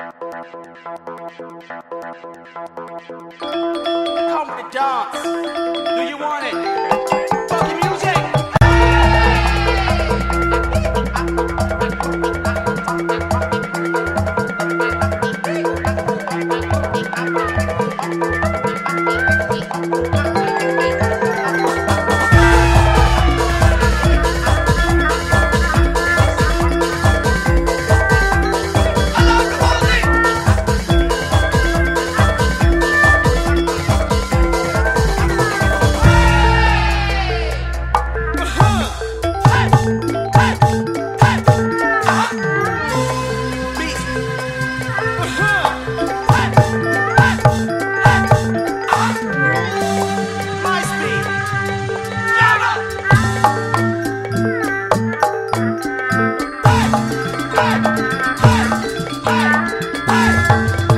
Come to dance. Do you want it? Hey!